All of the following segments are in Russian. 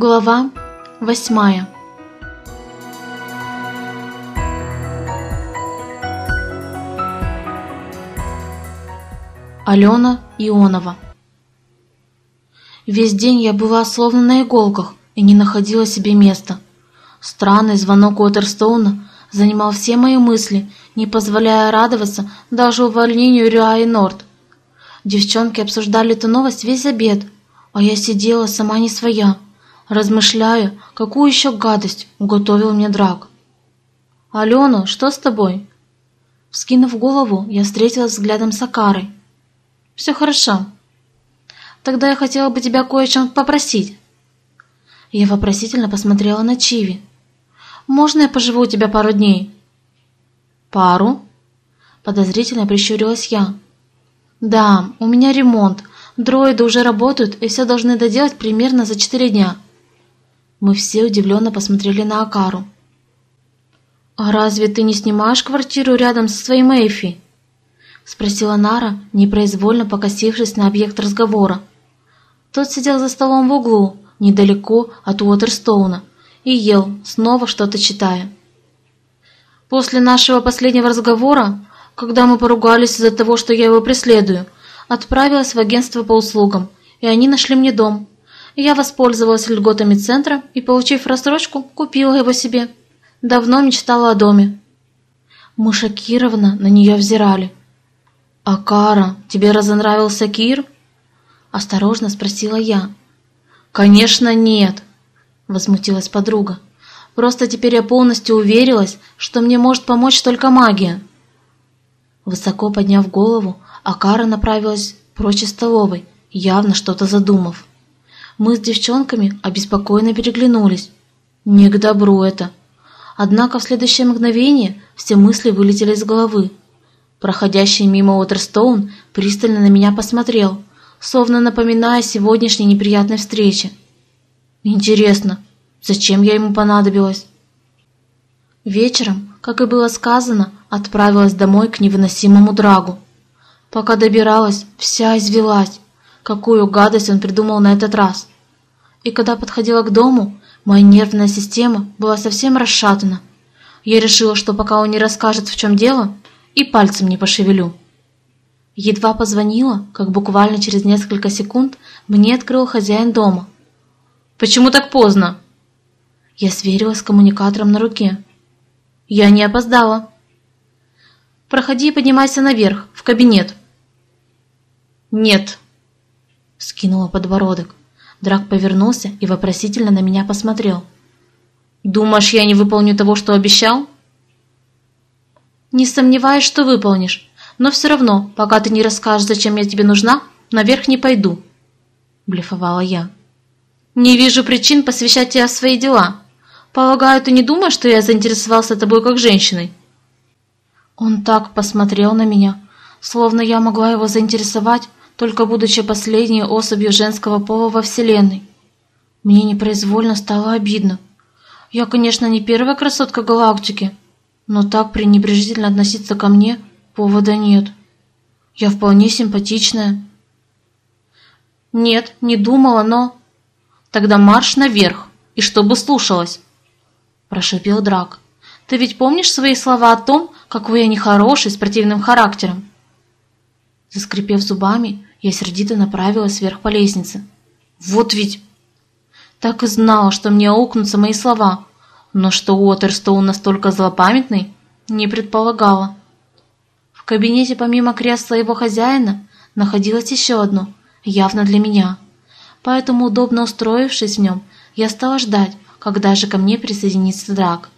Глава восьмая Алена Ионова Весь день я была словно на иголках и не находила себе места. Странный звонок Уотерстоуна занимал все мои мысли, не позволяя радоваться даже увольнению Рюа и Норд. Девчонки обсуждали эту новость весь обед, а я сидела сама не своя, размышляя, какую еще гадость уготовил мне Драк. «Алена, что с тобой?» Вскинув голову, я встретилась взглядом с Акарой. «Все хорошо. Тогда я хотела бы тебя кое о чем попросить». Я вопросительно посмотрела на Чиви. «Можно я поживу у тебя пару дней?» «Пару?» Подозрительно прищурилась я. «Да, у меня ремонт. Дроиды уже работают и все должны доделать примерно за четыре дня». Мы все удивленно посмотрели на Акару. «А разве ты не снимаешь квартиру рядом со своим Эйфи?» Спросила Нара, непроизвольно покосившись на объект разговора. Тот сидел за столом в углу, недалеко от Уотерстоуна, и ел, снова что-то читая. После нашего последнего разговора, когда мы поругались из-за того, что я его преследую, отправилась в агентство по услугам, и они нашли мне дом. Я воспользовалась льготами центра и, получив рассрочку, купила его себе. Давно мечтала о доме. Мы шокированно на нее взирали. «А Кара, тебе разонравился Кир?» Осторожно спросила я. «Конечно нет!» Возмутилась подруга. Просто теперь я полностью уверилась, что мне может помочь только магия. Высоко подняв голову, Акара направилась прочь из столовой, явно что-то задумав. Мы с девчонками обеспокоенно переглянулись. Не к добру это. Однако в следующее мгновение все мысли вылетели из головы. Проходящий мимо Уотерстоун пристально на меня посмотрел, словно напоминая о сегодняшней неприятной встрече. Интересно, Зачем я ему понадобилась? Вечером, как и было сказано, отправилась домой к невыносимому драгу. Пока добиралась, вся извелась. Какую гадость он придумал на этот раз. И когда подходила к дому, моя нервная система была совсем расшатана. Я решила, что пока он не расскажет, в чем дело, и пальцем не пошевелю. Едва позвонила, как буквально через несколько секунд мне открыл хозяин дома. «Почему так поздно?» Я сверилась с коммуникатором на руке. Я не опоздала. Проходи и поднимайся наверх, в кабинет. Нет. Скинула подбородок. Драк повернулся и вопросительно на меня посмотрел. «Думаешь, я не выполню того, что обещал?» «Не сомневаюсь, что выполнишь, но все равно, пока ты не расскажешь, зачем я тебе нужна, наверх не пойду», — блефовала я. «Не вижу причин посвящать тебя в свои дела. Полагаю, ты не думаешь, что я заинтересовался тобой как женщиной?» Он так посмотрел на меня, словно я могла его заинтересовать, только будучи последней особью женского пола во Вселенной. Мне непроизвольно стало обидно. Я, конечно, не первая красотка галактики, но так пренебрежительно относиться ко мне повода нет. Я вполне симпатичная. Нет, не думала, но... Тогда марш наверх, и чтобы слушалась. – прошипел Драк. «Ты ведь помнишь свои слова о том, какой я нехороший, с противным характером?» Заскрипев зубами, я сердито направилась вверх по лестнице. «Вот ведь...» Так и знала, что мне аукнутся мои слова, но что Уотерстоун настолько злопамятный, не предполагала. В кабинете помимо кресла его хозяина находилось еще одно, явно для меня. Поэтому, удобно устроившись в нем, я стала ждать, когда же ко мне присоединится Драк.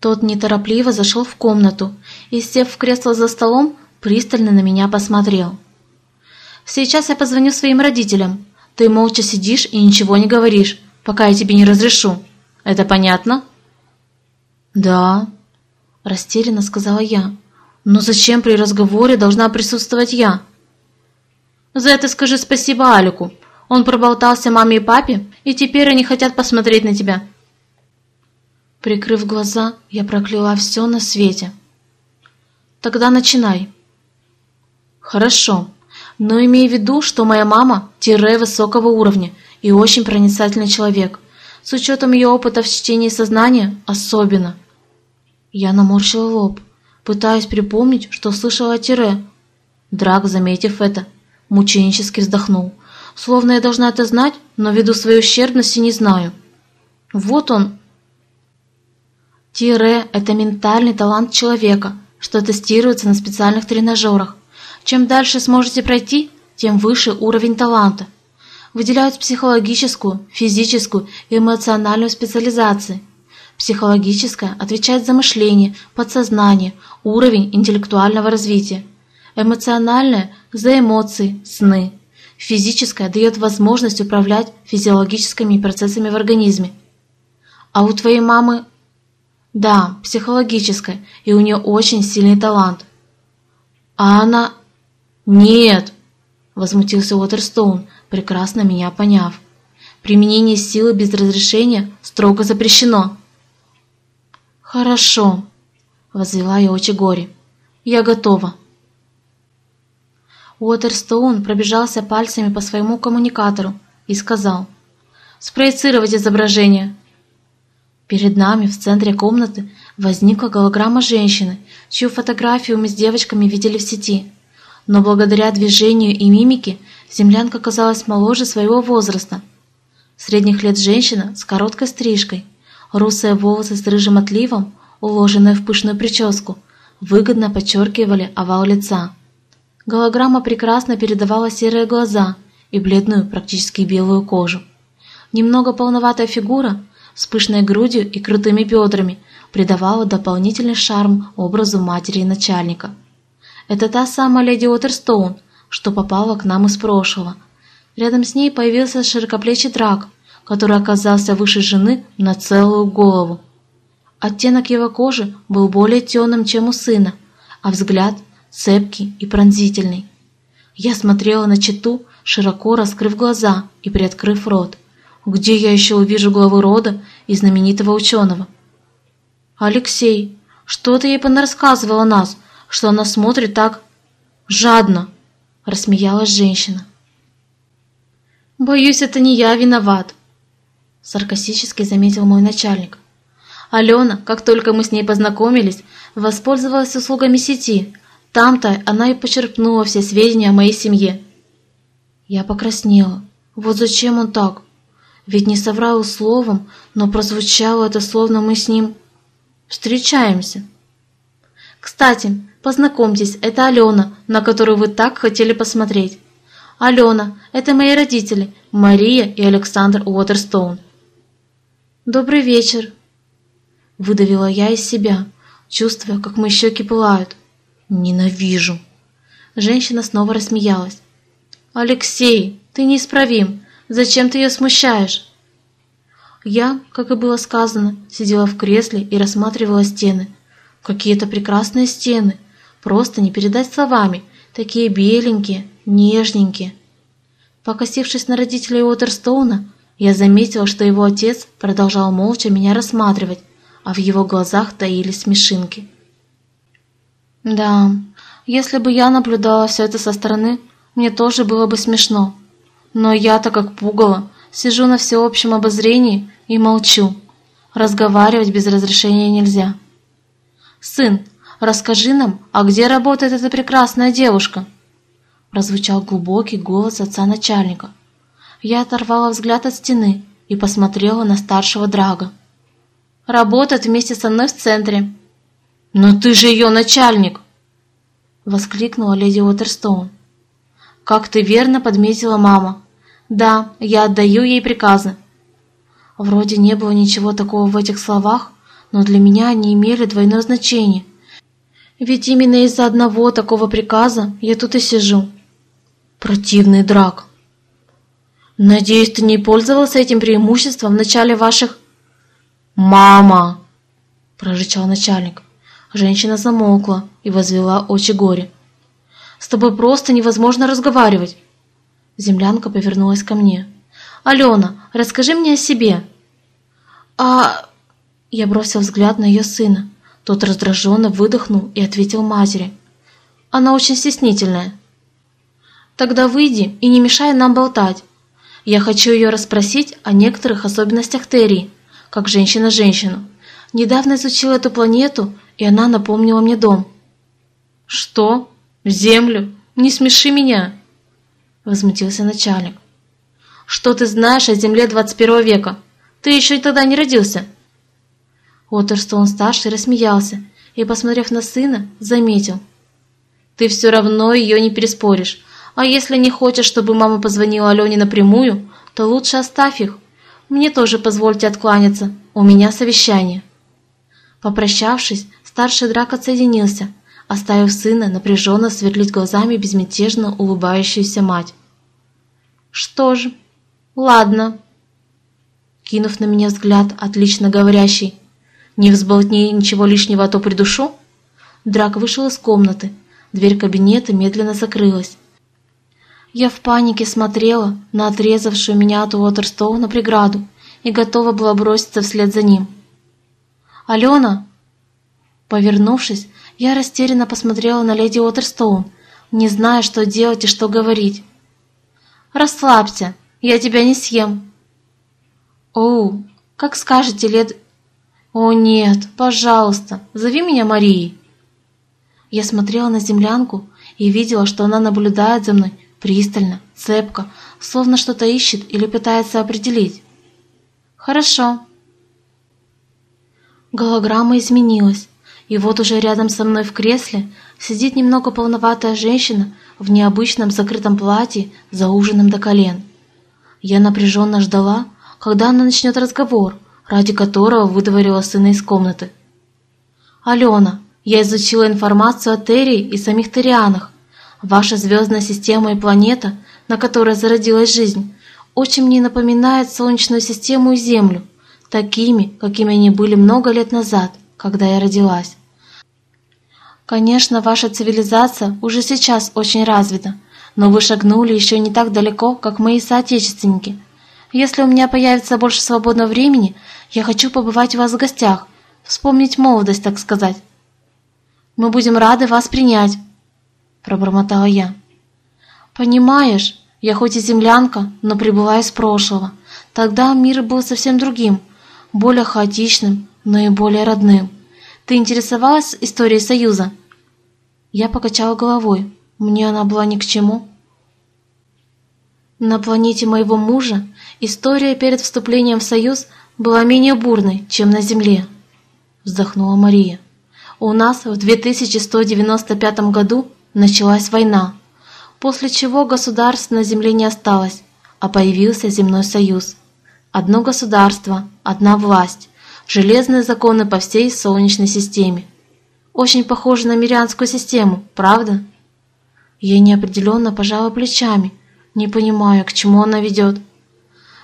Тот неторопливо зашел в комнату и, сев в кресло за столом, пристально на меня посмотрел. «Сейчас я позвоню своим родителям. Ты молча сидишь и ничего не говоришь, пока я тебе не разрешу. Это понятно?» «Да», – растерянно сказала я. «Но зачем при разговоре должна присутствовать я?» «За это скажи спасибо Алику. Он проболтался маме и папе, и теперь они хотят посмотреть на тебя. Прикрыв глаза, я прокляла все на свете. Тогда начинай. Хорошо, но имей в виду, что моя мама тире высокого уровня и очень проницательный человек. С учетом ее опыта в чтении сознания особенно. Я наморщила лоб, пытаясь припомнить, что слышала о Тире. Драк, заметив это, мученически вздохнул. Словно я должна это знать, но ввиду своей ущербности не знаю. Вот он. Тире – это ментальный талант человека, что тестируется на специальных тренажерах. Чем дальше сможете пройти, тем выше уровень таланта. Выделяют психологическую, физическую и эмоциональную специализации. Психологическая отвечает за мышление, подсознание, уровень интеллектуального развития. Эмоциональная – за эмоции, сны. Физическая дает возможность управлять физиологическими процессами в организме. А у твоей мамы... Да, психологическая, и у нее очень сильный талант. А она... Нет, возмутился Уотерстоун, прекрасно меня поняв. Применение силы без разрешения строго запрещено. «Хорошо», — возвела я очи горе. «Я готова». Уотерстоун пробежался пальцами по своему коммуникатору и сказал «Спроецировать изображение». Перед нами в центре комнаты возникла голограмма женщины, чью фотографию мы с девочками видели в сети. Но благодаря движению и мимике землянка казалась моложе своего возраста. Средних лет женщина с короткой стрижкой, русые волосы с рыжим отливом, уложенные в пышную прическу, выгодно подчеркивали овал лица. Голограмма прекрасно передавала серые глаза и бледную, практически белую кожу. Немного полноватая фигура с пышной грудью и крутыми бедрами придавала дополнительный шарм образу матери и начальника. Это та самая леди Уотерстоун, что попала к нам из прошлого. Рядом с ней появился широкоплечий драк, который оказался выше жены на целую голову. Оттенок его кожи был более темным, чем у сына, а взгляд цепкий и пронзительный. Я смотрела на читу, широко раскрыв глаза и приоткрыв рот. Где я еще увижу главу рода и знаменитого ученого? «Алексей, что ты ей понарассказывала нас, что она смотрит так жадно?» – рассмеялась женщина. «Боюсь, это не я виноват», – саркастически заметил мой начальник. Алена, как только мы с ней познакомились, воспользовалась услугами сети – там-то она и почерпнула все сведения о моей семье. Я покраснела. Вот зачем он так? Ведь не соврал словом, но прозвучало это словно мы с ним встречаемся. Кстати, познакомьтесь, это Алена, на которую вы так хотели посмотреть. Алена, это мои родители, Мария и Александр Уотерстоун. Добрый вечер, выдавила я из себя, чувствуя, как мои щеки пылают. Ненавижу. Женщина снова рассмеялась. Алексей, ты неисправим. Зачем ты ее смущаешь? Я, как и было сказано, сидела в кресле и рассматривала стены. Какие-то прекрасные стены. Просто не передать словами. Такие беленькие, нежненькие. Покосившись на родителей Уотерстоуна, я заметила, что его отец продолжал молча меня рассматривать, а в его глазах таились смешинки. Да, если бы я наблюдала все это со стороны, мне тоже было бы смешно. Но я-то как пугало, сижу на всеобщем обозрении и молчу. Разговаривать без разрешения нельзя. «Сын, расскажи нам, а где работает эта прекрасная девушка?» Прозвучал глубокий голос отца начальника. Я оторвала взгляд от стены и посмотрела на старшего Драга. «Работает вместе со мной в центре», «Но ты же ее начальник!» Воскликнула леди Уотерстоун. «Как ты верно подметила мама. Да, я отдаю ей приказы». Вроде не было ничего такого в этих словах, но для меня они имели двойное значение. Ведь именно из-за одного такого приказа я тут и сижу. Противный драк. Надеюсь, ты не пользовался этим преимуществом в начале ваших... «Мама!» – прорычал начальник. Женщина замолкла и возвела очи горе. «С тобой просто невозможно разговаривать!» Землянка повернулась ко мне. «Алена, расскажи мне о себе!» «А...» Я бросил взгляд на ее сына. Тот раздраженно выдохнул и ответил матери. «Она очень стеснительная». «Тогда выйди и не мешай нам болтать. Я хочу ее расспросить о некоторых особенностях Терри, как женщина женщину. Недавно изучила эту планету, и она напомнила мне дом. «Что? Землю? Не смеши меня!» Возмутился начальник. «Что ты знаешь о Земле 21 века? Ты еще и тогда не родился!» Уотерстоун-старший рассмеялся и, посмотрев на сына, заметил. «Ты все равно ее не переспоришь, а если не хочешь, чтобы мама позвонила Алене напрямую, то лучше оставь их. Мне тоже позвольте откланяться, у меня совещание». Попрощавшись, старший драк отсоединился, оставив сына напряженно сверлить глазами безмятежно улыбающуюся мать. «Что ж, ладно». Кинув на меня взгляд, отлично говорящий, «Не взболтни ничего лишнего, а то придушу». Драк вышел из комнаты, дверь кабинета медленно закрылась. Я в панике смотрела на отрезавшую меня от Уотерстоуна преграду и готова была броситься вслед за ним. «Алена!» Повернувшись, я растерянно посмотрела на леди Уотерстоун, не зная, что делать и что говорить. «Расслабься, я тебя не съем». «Оу, как скажете, лед...» «О нет, пожалуйста, зови меня Марией». Я смотрела на землянку и видела, что она наблюдает за мной пристально, цепко, словно что-то ищет или пытается определить. «Хорошо». Голограмма изменилась, и вот уже рядом со мной в кресле сидит немного полноватая женщина в необычном закрытом платье, зауженном до колен. Я напряженно ждала, когда она начнет разговор, ради которого выдворила сына из комнаты. «Алена, я изучила информацию о Терри и самих Террианах. Ваша звездная система и планета, на которой зародилась жизнь, очень мне напоминает Солнечную систему и Землю, такими, какими они были много лет назад, когда я родилась. Конечно, ваша цивилизация уже сейчас очень развита, но вы шагнули еще не так далеко, как мои соотечественники. Если у меня появится больше свободного времени, я хочу побывать у вас в гостях, вспомнить молодость, так сказать. Мы будем рады вас принять, пробормотала я. «Понимаешь, я хоть и землянка, но прибыла из прошлого. Тогда мир был совсем другим, более хаотичным, но и более родным. Ты интересовалась историей Союза?» Я покачала головой. Мне она была ни к чему. На планете моего мужа история перед вступлением в Союз была менее бурной, чем на Земле. Вздохнула Мария. У нас в 2195 году началась война, после чего государств на земле не осталось, а появился земной союз. Одно государство, одна власть, железные законы по всей Солнечной системе. Очень похоже на мирянскую систему, правда? Я неопределенно пожала плечами, не понимая, к чему она ведет.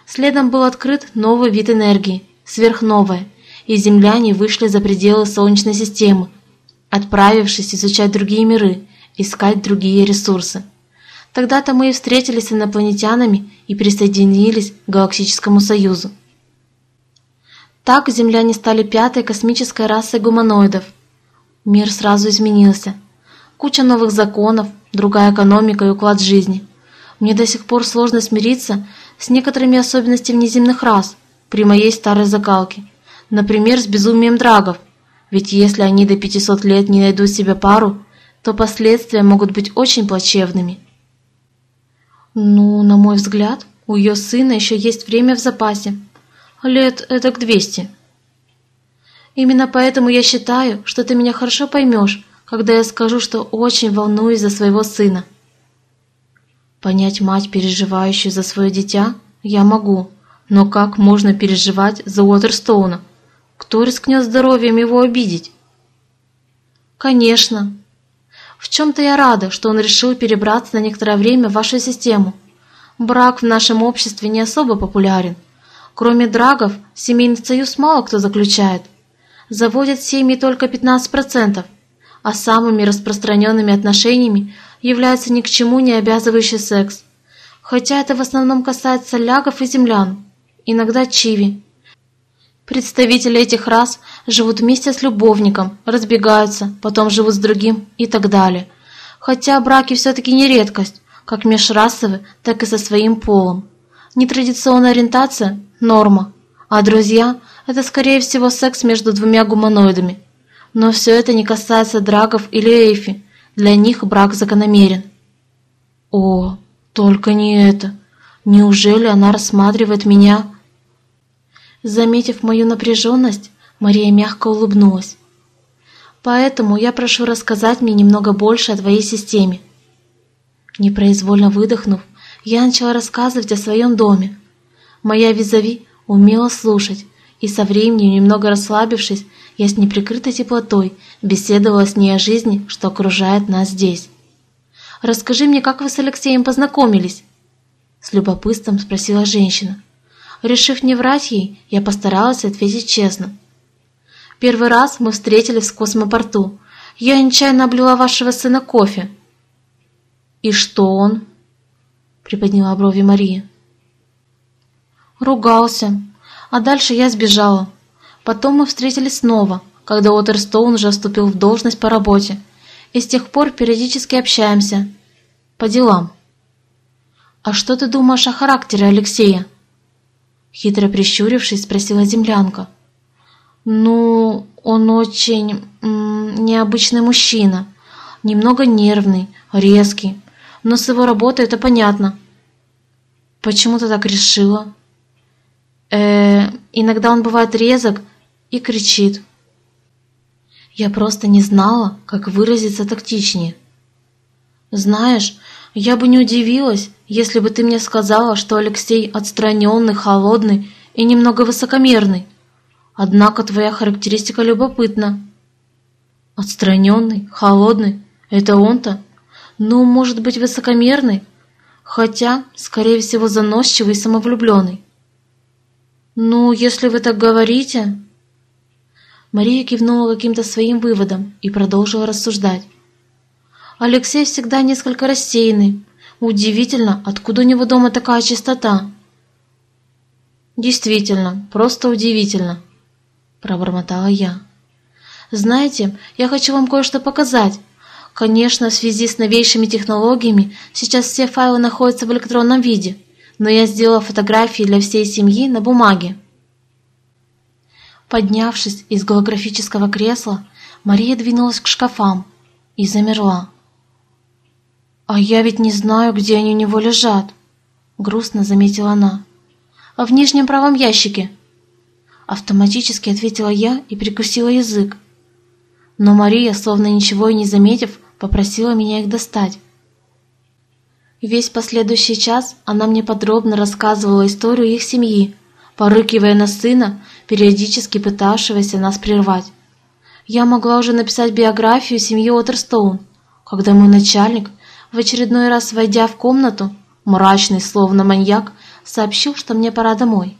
Следом был открыт новый вид энергии, сверхновая, и земляне вышли за пределы Солнечной системы, отправившись изучать другие миры искать другие ресурсы. Тогда-то мы и встретились с инопланетянами и присоединились к Галактическому Союзу. Так земляне стали пятой космической расой гуманоидов. Мир сразу изменился. Куча новых законов, другая экономика и уклад жизни. Мне до сих пор сложно смириться с некоторыми особенностями внеземных рас при моей старой закалке. Например, с безумием драгов. Ведь если они до 500 лет не найдут себе пару, то последствия могут быть очень плачевными. Ну, на мой взгляд, у ее сына еще есть время в запасе. Лет это к двести. Именно поэтому я считаю, что ты меня хорошо поймешь, когда я скажу, что очень волнуюсь за своего сына. Понять мать, переживающую за свое дитя, я могу, но как можно переживать за Уотерстоуна? Кто рискнет здоровьем его обидеть? Конечно, в чем-то я рада, что он решил перебраться на некоторое время в вашу систему. Брак в нашем обществе не особо популярен. Кроме драгов, семейный союз мало кто заключает. Заводят семьи только 15%, а самыми распространенными отношениями является ни к чему не обязывающий секс. Хотя это в основном касается лягов и землян, иногда чиви. Представители этих рас живут вместе с любовником, разбегаются, потом живут с другим и так далее. Хотя браки все-таки не редкость, как межрасовые, так и со своим полом. Нетрадиционная ориентация – норма, а друзья – это, скорее всего, секс между двумя гуманоидами. Но все это не касается драгов или эйфи, для них брак закономерен. О, только не это. Неужели она рассматривает меня? Заметив мою напряженность, Мария мягко улыбнулась. Поэтому я прошу рассказать мне немного больше о твоей системе. Непроизвольно выдохнув, я начала рассказывать о своем доме. Моя визави умела слушать, и со временем, немного расслабившись, я с неприкрытой теплотой беседовала с ней о жизни, что окружает нас здесь. «Расскажи мне, как вы с Алексеем познакомились?» С любопытством спросила женщина. Решив не врать ей, я постаралась ответить честно. «Первый раз мы встретились в космопорту. Я нечаянно облила вашего сына кофе». «И что он?» Приподняла брови Мария. Ругался. А дальше я сбежала. Потом мы встретились снова, когда Уотерстоун уже вступил в должность по работе. И с тех пор периодически общаемся. По делам. «А что ты думаешь о характере Алексея?» Хитро прищурившись, спросила землянка. «Ну, он очень необычный мужчина. Немного нервный, резкий. Но с его работой это понятно». «Почему ты так решила?» Э, иногда он бывает резок и кричит. Я просто не знала, как выразиться тактичнее. Знаешь, я бы не удивилась, если бы ты мне сказала, что Алексей отстраненный, холодный и немного высокомерный. Однако твоя характеристика любопытна. Отстраненный, холодный – это он-то? Ну, может быть, высокомерный? Хотя, скорее всего, заносчивый и самовлюбленный. «Ну, если вы так говорите...» Мария кивнула каким-то своим выводом и продолжила рассуждать. «Алексей всегда несколько рассеянный. Удивительно, откуда у него дома такая чистота?» «Действительно, просто удивительно», – пробормотала я. «Знаете, я хочу вам кое-что показать. Конечно, в связи с новейшими технологиями сейчас все файлы находятся в электронном виде, но я сделала фотографии для всей семьи на бумаге. Поднявшись из голографического кресла, Мария двинулась к шкафам и замерла. «А я ведь не знаю, где они у него лежат», — грустно заметила она. «А в нижнем правом ящике». Автоматически ответила я и прикусила язык. Но Мария, словно ничего и не заметив, попросила меня их достать. Весь последующий час она мне подробно рассказывала историю их семьи, порыкивая на сына, периодически пытавшегося нас прервать. Я могла уже написать биографию семьи Уотерстоун, когда мой начальник, в очередной раз войдя в комнату, мрачный, словно маньяк, сообщил, что мне пора домой.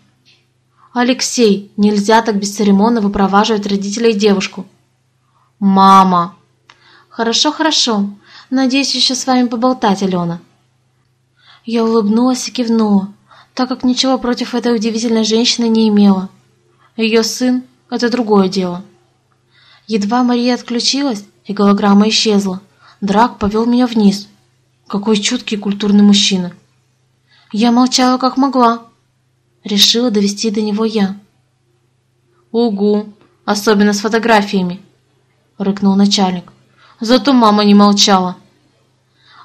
«Алексей, нельзя так бесцеремонно выпроваживать родителей девушку». «Мама!» «Хорошо, хорошо. Надеюсь еще с вами поболтать, Алена». Я улыбнулась и кивнула, так как ничего против этой удивительной женщины не имела. Ее сын — это другое дело. Едва Мария отключилась, и голограмма исчезла, Драк повел меня вниз. Какой чуткий культурный мужчина. Я молчала как могла. Решила довести до него я. «Угу, особенно с фотографиями», — рыкнул начальник. «Зато мама не молчала».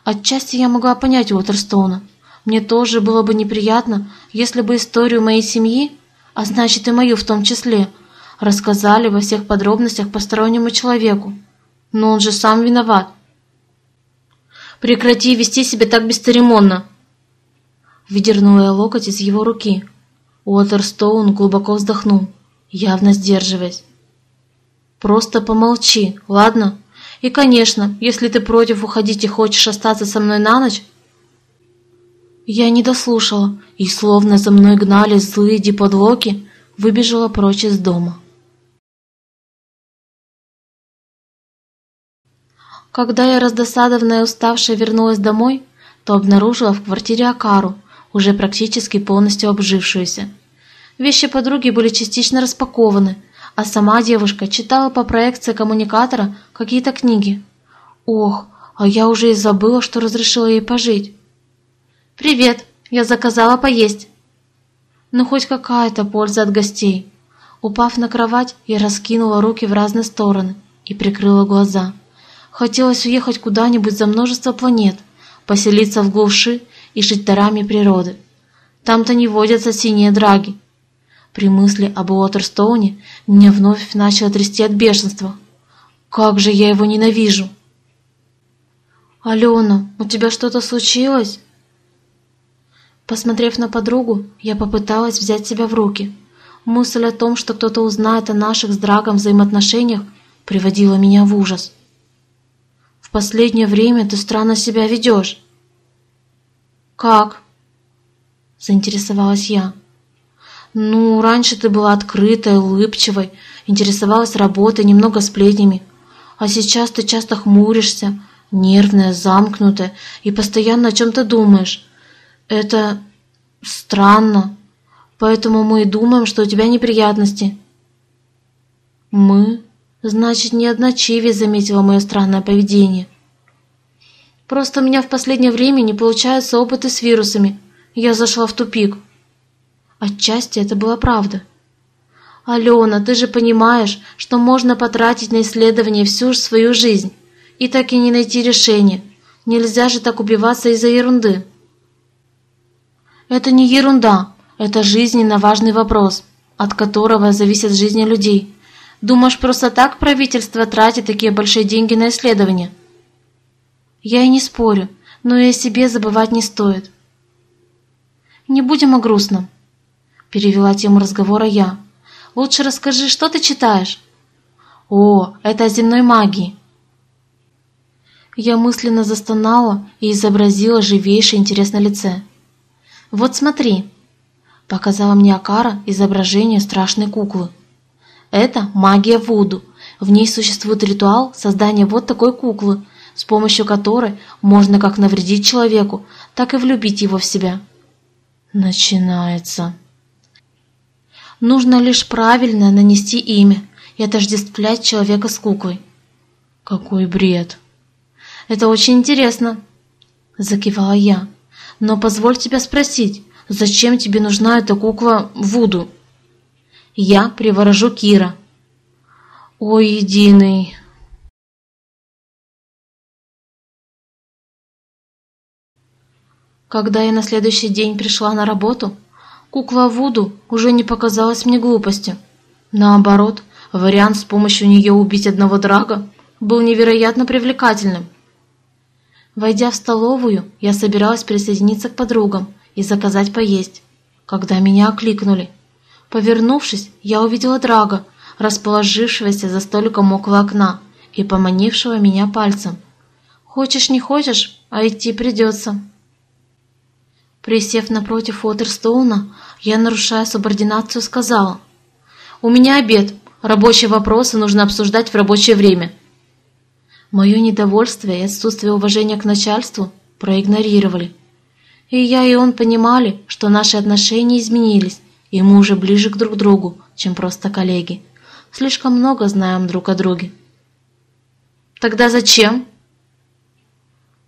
Отчасти я могла понять Уотерстоуна. Мне тоже было бы неприятно, если бы историю моей семьи, а значит и мою в том числе, рассказали во всех подробностях постороннему человеку. Но он же сам виноват. «Прекрати вести себя так бесцеремонно!» Выдернула я локоть из его руки. Уотерстоун глубоко вздохнул, явно сдерживаясь. «Просто помолчи, ладно? И, конечно, если ты против уходить и хочешь остаться со мной на ночь, я не дослушала, и словно за мной гнали злые диподлоки, выбежала прочь из дома. Когда я раздосадованная и уставшая вернулась домой, то обнаружила в квартире Акару, уже практически полностью обжившуюся. Вещи подруги были частично распакованы, а сама девушка читала по проекции коммуникатора какие-то книги. Ох, а я уже и забыла, что разрешила ей пожить. «Привет, я заказала поесть», Ну, хоть какая-то польза от гостей. Упав на кровать, я раскинула руки в разные стороны и прикрыла глаза. Хотелось уехать куда-нибудь за множество планет, поселиться в глуши и жить дарами природы. Там-то не водятся синие драги. При мысли об Уотерстоуне меня вновь начало трясти от бешенства. Как же я его ненавижу! «Алена, у тебя что-то случилось?» Посмотрев на подругу, я попыталась взять себя в руки. Мысль о том, что кто-то узнает о наших с Драгом взаимоотношениях, приводила меня в ужас. «В последнее время ты странно себя ведешь». «Как?» – заинтересовалась я. «Ну, раньше ты была открытой, улыбчивой, интересовалась работой, немного сплетнями. А сейчас ты часто хмуришься, нервная, замкнутая и постоянно о чем-то думаешь. Это странно. Поэтому мы и думаем, что у тебя неприятности. Мы? Значит, не одна Чиви заметила мое странное поведение. Просто у меня в последнее время не получаются опыты с вирусами. Я зашла в тупик. Отчасти это была правда. Алена, ты же понимаешь, что можно потратить на исследование всю свою жизнь и так и не найти решения. Нельзя же так убиваться из-за ерунды. Это не ерунда, это жизненно важный вопрос, от которого зависят жизни людей. Думаешь, просто так правительство тратит такие большие деньги на исследования? Я и не спорю, но и о себе забывать не стоит. Не будем о грустном, перевела тему разговора я. Лучше расскажи, что ты читаешь? О, это о земной магии. Я мысленно застонала и изобразила живейший интерес на лице. «Вот смотри!» – показала мне Акара изображение страшной куклы. «Это магия Вуду. В ней существует ритуал создания вот такой куклы, с помощью которой можно как навредить человеку, так и влюбить его в себя». Начинается. Нужно лишь правильно нанести имя и отождествлять человека с куклой. Какой бред! Это очень интересно, закивала я. Но позволь тебя спросить, зачем тебе нужна эта кукла Вуду? Я приворожу Кира. Ой, единый. Когда я на следующий день пришла на работу, кукла Вуду уже не показалась мне глупостью. Наоборот, вариант с помощью нее убить одного драга был невероятно привлекательным. Войдя в столовую, я собиралась присоединиться к подругам и заказать поесть, когда меня окликнули. Повернувшись, я увидела Драга, расположившегося за столиком около окна и поманившего меня пальцем. «Хочешь, не хочешь, а идти придется». Присев напротив Уотерстоуна, я, нарушая субординацию, сказала, «У меня обед, рабочие вопросы нужно обсуждать в рабочее время». Мое недовольство и отсутствие уважения к начальству проигнорировали. И я, и он понимали, что наши отношения изменились, и мы уже ближе к друг другу, чем просто коллеги. Слишком много знаем друг о друге. «Тогда зачем?»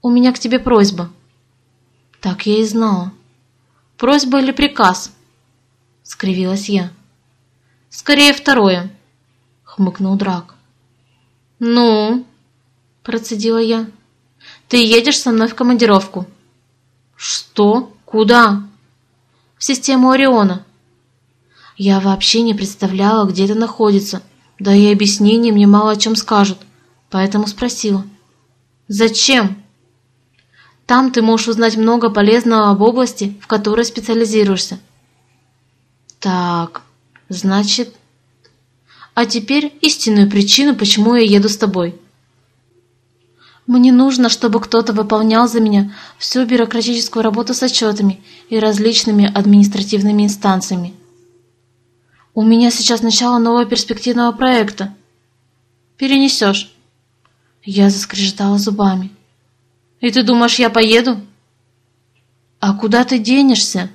«У меня к тебе просьба». «Так я и знала». «Просьба или приказ?» — скривилась я. «Скорее второе», — хмыкнул Драк. «Ну?» процедила я. «Ты едешь со мной в командировку». «Что? Куда?» «В систему Ориона». Я вообще не представляла, где это находится, да и объяснения мне мало о чем скажут, поэтому спросила. «Зачем?» «Там ты можешь узнать много полезного об области, в которой специализируешься». «Так, значит...» «А теперь истинную причину, почему я еду с тобой». Мне нужно, чтобы кто-то выполнял за меня всю бюрократическую работу с отчетами и различными административными инстанциями. У меня сейчас начало нового перспективного проекта. Перенесешь. Я заскрежетала зубами. И ты думаешь, я поеду? А куда ты денешься?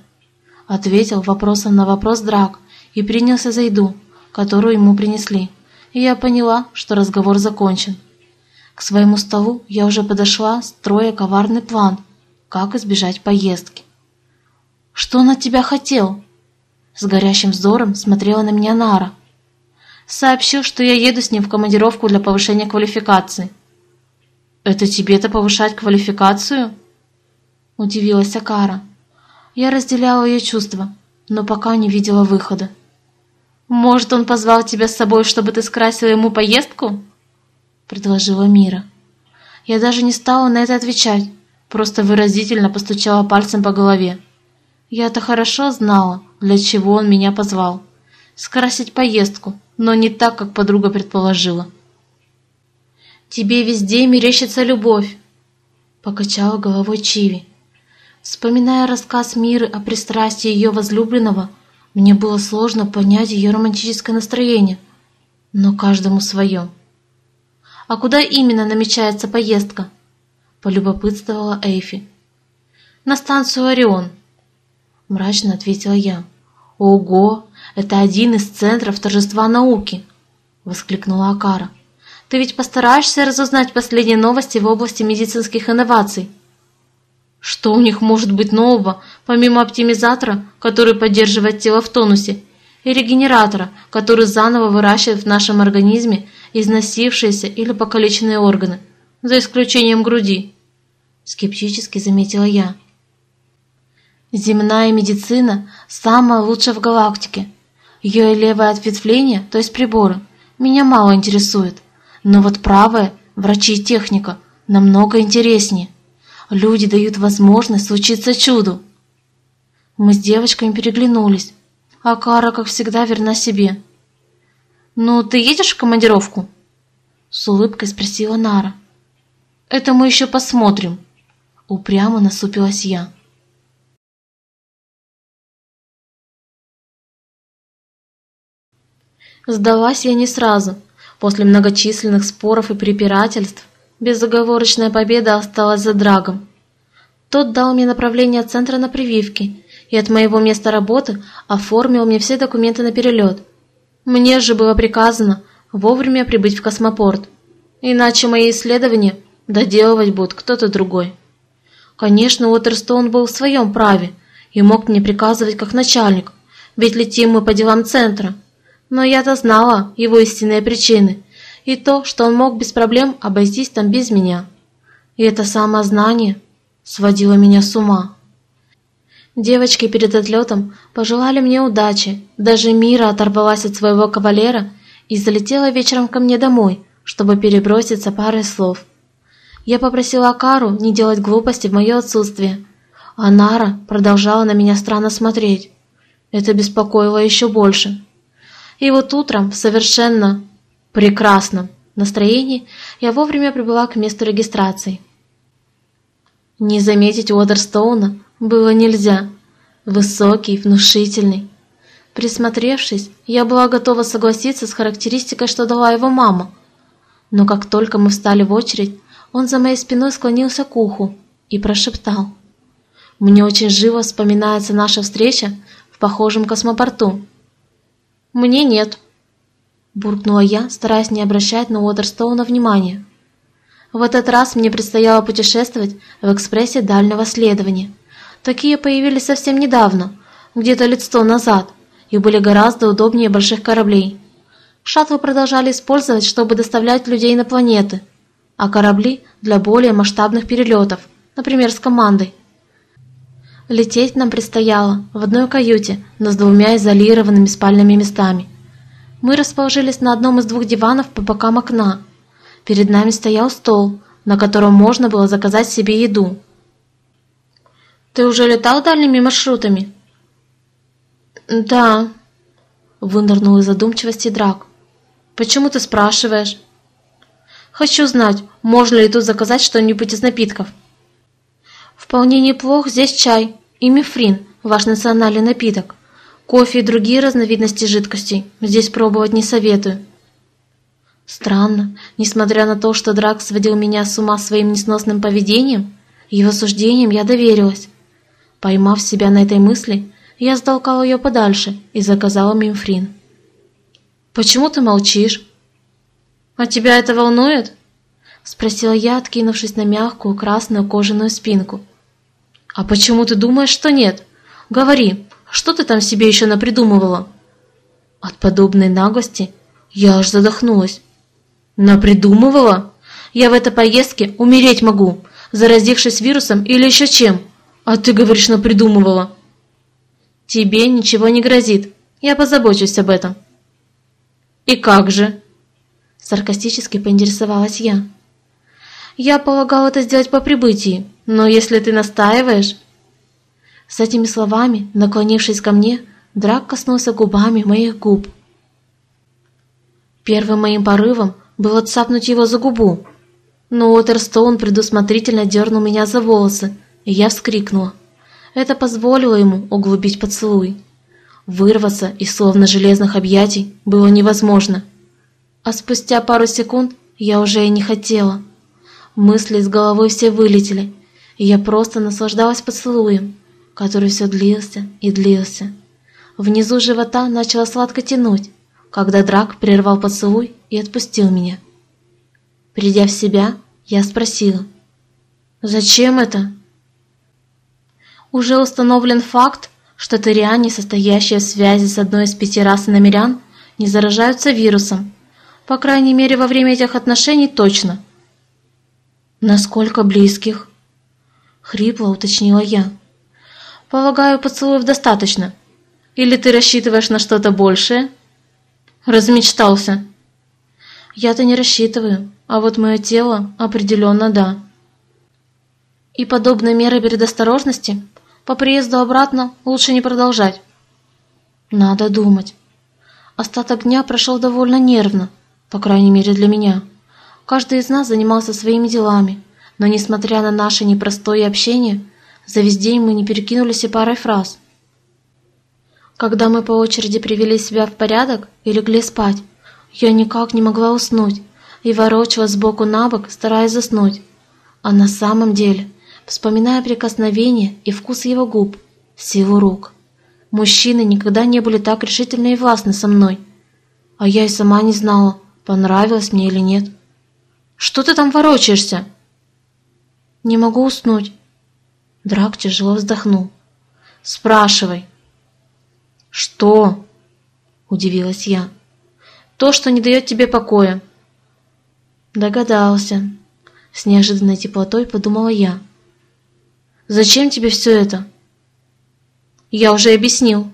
Ответил вопросом на вопрос Драк и принялся за еду, которую ему принесли. И я поняла, что разговор закончен. К своему столу я уже подошла, строя коварный план, как избежать поездки. «Что он от тебя хотел?» С горящим взором смотрела на меня Нара. Сообщил, что я еду с ним в командировку для повышения квалификации. «Это тебе-то повышать квалификацию?» Удивилась Акара. Я разделяла ее чувства, но пока не видела выхода. «Может, он позвал тебя с собой, чтобы ты скрасила ему поездку?» Предложила Мира. Я даже не стала на это отвечать, просто выразительно постучала пальцем по голове. Я-то хорошо знала, для чего он меня позвал. Скрасить поездку, но не так, как подруга предположила. «Тебе везде мерещится любовь», — покачала головой Чиви. Вспоминая рассказ Миры о пристрастии ее возлюбленного, мне было сложно понять ее романтическое настроение, но каждому свое. «А куда именно намечается поездка?» — полюбопытствовала Эйфи. «На станцию «Орион», — мрачно ответила я. «Ого, это один из центров торжества науки!» — воскликнула Акара. «Ты ведь постараешься разузнать последние новости в области медицинских инноваций?» Что у них может быть нового, помимо оптимизатора, который поддерживает тело в тонусе, и регенератора, который заново выращивает в нашем организме износившиеся или покалеченные органы, за исключением груди? Скептически заметила я. Земная медицина самая лучшая в галактике. Ее левое ответвление, то есть приборы, меня мало интересует. Но вот правое, врачи и техника, намного интереснее. Люди дают возможность случиться чуду. Мы с девочками переглянулись, а Кара, как всегда, верна себе. «Ну, ты едешь в командировку?» С улыбкой спросила Нара. «Это мы еще посмотрим», — упрямо насупилась я. Сдалась я не сразу. После многочисленных споров и препирательств Безоговорочная победа осталась за Драгом. Тот дал мне направление центра на прививки и от моего места работы оформил мне все документы на перелет. Мне же было приказано вовремя прибыть в космопорт, иначе мои исследования доделывать будет кто-то другой. Конечно, Уотерстоун был в своем праве и мог мне приказывать как начальник, ведь летим мы по делам центра. Но я-то знала его истинные причины и то, что он мог без проблем обойтись там без меня. И это самознание сводило меня с ума. Девочки перед отлетом пожелали мне удачи, даже Мира оторвалась от своего кавалера и залетела вечером ко мне домой, чтобы переброситься парой слов. Я попросила Кару не делать глупости в мое отсутствие, а Нара продолжала на меня странно смотреть. Это беспокоило еще больше. И вот утром, совершенно прекрасном настроении я вовремя прибыла к месту регистрации. Не заметить Уодерстоуна было нельзя. Высокий, внушительный. Присмотревшись, я была готова согласиться с характеристикой, что дала его мама. Но как только мы встали в очередь, он за моей спиной склонился к уху и прошептал. Мне очень живо вспоминается наша встреча в похожем космопорту. «Мне нет», буркнула я, стараясь не обращать на Уотерстоуна внимания. В этот раз мне предстояло путешествовать в экспрессе дальнего следования. Такие появились совсем недавно, где-то лет сто назад, и были гораздо удобнее больших кораблей. Шаттлы продолжали использовать, чтобы доставлять людей на планеты, а корабли для более масштабных перелетов, например, с командой. Лететь нам предстояло в одной каюте, но с двумя изолированными спальными местами – мы расположились на одном из двух диванов по бокам окна. Перед нами стоял стол, на котором можно было заказать себе еду. «Ты уже летал дальними маршрутами?» «Да», — вынырнул из задумчивости Драк. «Почему ты спрашиваешь?» «Хочу знать, можно ли тут заказать что-нибудь из напитков?» «Вполне неплох здесь чай и мифрин, ваш национальный напиток. Кофе и другие разновидности жидкостей здесь пробовать не советую. Странно, несмотря на то, что Драк сводил меня с ума своим несносным поведением, его суждениям я доверилась. Поймав себя на этой мысли, я сдолкала ее подальше и заказала мимфрин. «Почему ты молчишь?» «А тебя это волнует?» — спросила я, откинувшись на мягкую красную кожаную спинку. «А почему ты думаешь, что нет? Говори, Что ты там себе еще напридумывала?» От подобной наглости я аж задохнулась. «Напридумывала? Я в этой поездке умереть могу, заразившись вирусом или еще чем. А ты говоришь, напридумывала». «Тебе ничего не грозит. Я позабочусь об этом». «И как же?» Саркастически поинтересовалась я. «Я полагал это сделать по прибытии, но если ты настаиваешь...» С этими словами, наклонившись ко мне, Драк коснулся губами моих губ. Первым моим порывом было цапнуть его за губу, но Уотерстоун предусмотрительно дернул меня за волосы, и я вскрикнула. Это позволило ему углубить поцелуй. Вырваться из словно железных объятий было невозможно. А спустя пару секунд я уже и не хотела. Мысли из головы все вылетели, и я просто наслаждалась поцелуем, который все длился и длился. Внизу живота начало сладко тянуть, когда Драк прервал поцелуй и отпустил меня. Придя в себя, я спросила, «Зачем это?» Уже установлен факт, что тариане, состоящие в связи с одной из пяти рас иномерян, не заражаются вирусом. По крайней мере, во время этих отношений точно. «Насколько близких?» — хрипло уточнила я. «Полагаю, поцелуев достаточно. Или ты рассчитываешь на что-то большее?» «Размечтался». «Я-то не рассчитываю, а вот мое тело определенно да». «И подобные меры предосторожности по приезду обратно лучше не продолжать?» «Надо думать». Остаток дня прошел довольно нервно, по крайней мере для меня. Каждый из нас занимался своими делами, но, несмотря на наше непростое общение, за весь день мы не перекинулись и парой фраз. Когда мы по очереди привели себя в порядок и легли спать, я никак не могла уснуть и ворочалась сбоку на бок, стараясь заснуть. А на самом деле, вспоминая прикосновение и вкус его губ, силу рук. Мужчины никогда не были так решительны и властны со мной. А я и сама не знала, понравилось мне или нет. Что ты там ворочаешься?» «Не могу уснуть». Драк тяжело вздохнул. «Спрашивай». «Что?» – удивилась я. «То, что не дает тебе покоя». Догадался. С неожиданной теплотой подумала я. «Зачем тебе все это?» «Я уже объяснил».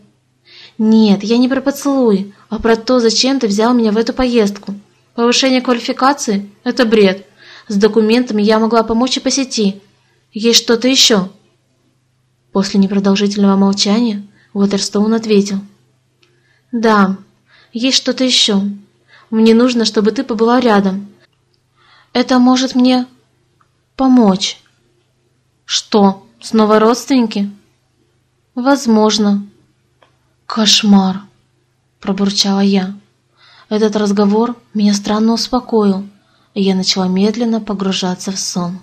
«Нет, я не про поцелуй, а про то, зачем ты взял меня в эту поездку. Повышение квалификации – это бред. С документами я могла помочь и по сети. Есть что-то еще?» После непродолжительного молчания Уотерстоун ответил. «Да, есть что-то еще. Мне нужно, чтобы ты побыла рядом. Это может мне помочь». «Что, снова родственники?» «Возможно». «Кошмар», – пробурчала я. Этот разговор меня странно успокоил, и я начала медленно погружаться в сон.